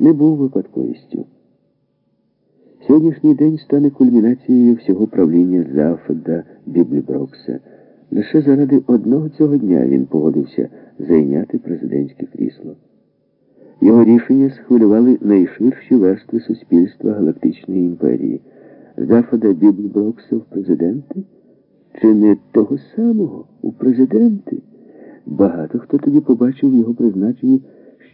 не був випадковістю. Сьогоднішній день стане кульмінацією всього правління Зафода Бібліброкса. Лише заради одного цього дня він погодився зайняти президентське крісло. Його рішення схвилювали найширші верстви суспільства Галактичної імперії. Зафода Бібліброкса в президенти? Чи не того самого у президенти? Багато хто тоді побачив його призначенні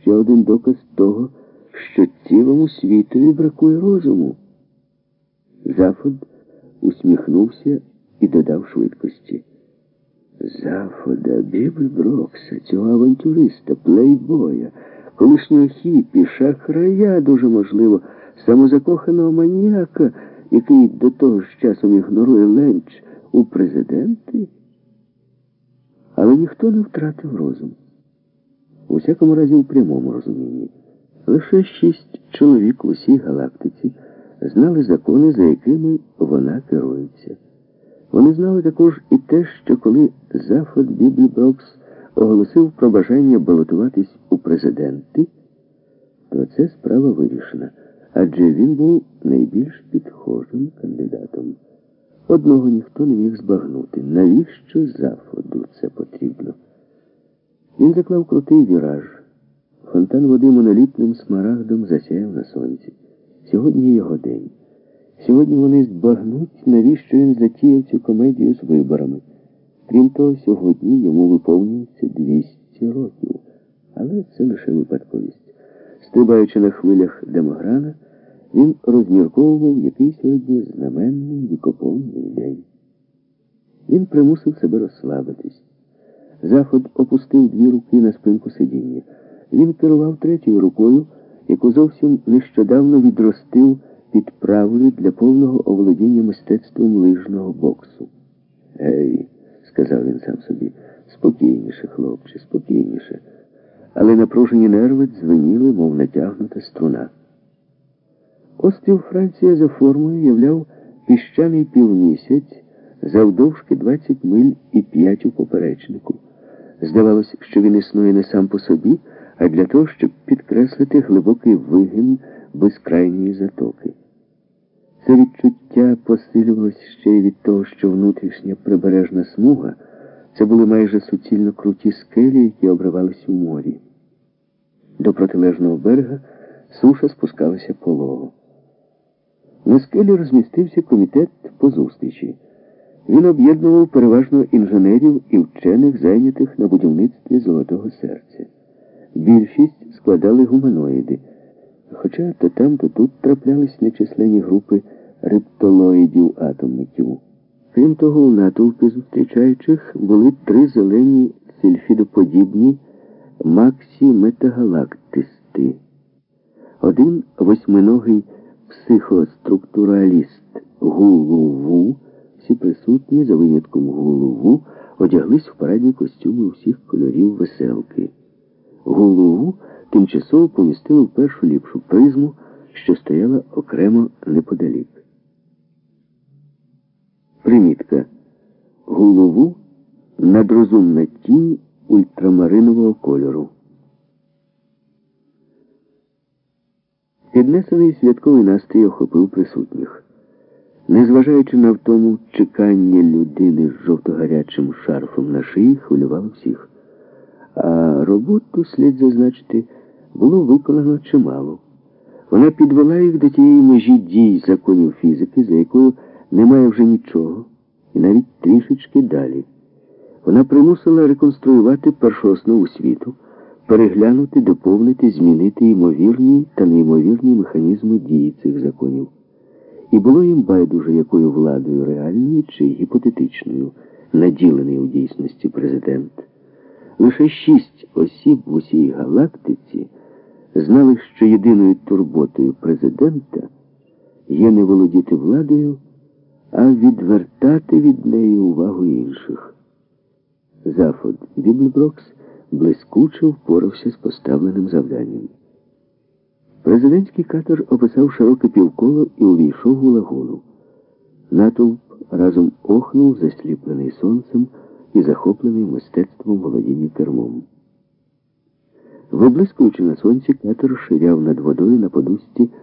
ще один доказ того, що цілому світові бракує розуму. Зафод усміхнувся і додав швидкості. Зафода, Бібльброкса, цього авантюриста, плейбоя, колишнього хіпі, шахрая, дуже можливо, самозакоханого маніяка, який до того ж часом ігнорує ленч у президенти. Але ніхто не втратив розум. У всякому разі, у прямому розумінні. Лише шість чоловік в усій галактиці знали закони, за якими вона керується. Вони знали також і те, що коли Зафод Бібліброкс оголосив про бажання балотуватись у президенти, то це справа вирішена, адже він був найбільш підхожим кандидатом. Одного ніхто не міг збагнути. Навіщо Зафоду це потрібно? Він заклав крутий віраж. Фонтан води монолітним смарагдом засяяв на сонці. Сьогодні його день. Сьогодні вони збагнуть, навіщо він затіяв цю комедію з виборами. Крім того, сьогодні йому виповнюється 200 років. Але це лише випадковість. Стрибаючи на хвилях демограна, він розмірковував, який сьогодні знаменний вікоповний день. Він примусив себе розслабитись. Заход опустив дві руки на спинку сидіння. Він керував третьою рукою, яку зовсім нещодавно відростив під правою для повного оволодіння мистецтвом лижного боксу. Ей, сказав він сам собі, спокійніше, хлопче, спокійніше. Але напружені нерви дзвеніли, мов натягнута струна. Острів Франція за формою являв піщаний півмісяць завдовжки 20 миль і 5 у поперечнику. Здавалося, що він існує не сам по собі, а для того, щоб підкреслити глибокий вигін безкрайньої затоки. Це відчуття посилювалося ще й від того, що внутрішня прибережна смуга це були майже суцільно круті скелі, які обривались у морі. До протилежного берега суша спускалася полого. На скелі розмістився комітет по зустрічі. Він об'єднував переважно інженерів і вчених, зайнятих на будівництві Золотого серця. Більшість складали гуманоїди, хоча то там, то тут траплялись нечисленні групи рептолоїдів-атомників. Крім того, у натовпі зустрічаючих були три зелені сельфідоподібні максі-метагалактисти. Один восьминогий психоструктураліст Гулуву, всі присутні, за винятком Гулуву, одяглись в парадні костюми усіх кольорів веселки. Голову тимчасово помістили в першу ліпшу призму, що стояла окремо неподалік. Примітка. Голову надрозумна тінь ультрамаринового кольору. Піднесений святковий настрій охопив присутніх. Незважаючи на втому чекання людини з жовтогарячим шарфом на шиї, хвилювало всіх. А роботу, слід зазначити, було виконано чимало. Вона підвела їх до тієї межі дій законів фізики, за якою немає вже нічого, і навіть трішечки далі. Вона примусила реконструювати першооснову світу, переглянути, доповнити, змінити ймовірні та неймовірні механізми дії цих законів. І було їм байдуже, якою владою реальною чи гіпотетичною наділений у дійсності президент. Лише шість осіб в усій галактиці знали, що єдиною турботою президента є не володіти владою, а відвертати від неї увагу інших. Зафод Біблброкс блискуче впорався з поставленим завданням. Президентський катер описав широке півколо і увійшов у лагуну. Натовп разом охнув, засліплений сонцем і захоплений мистецтвом володіння кермом. Виблискуючи на сонці, катер ширяв над водою на подусті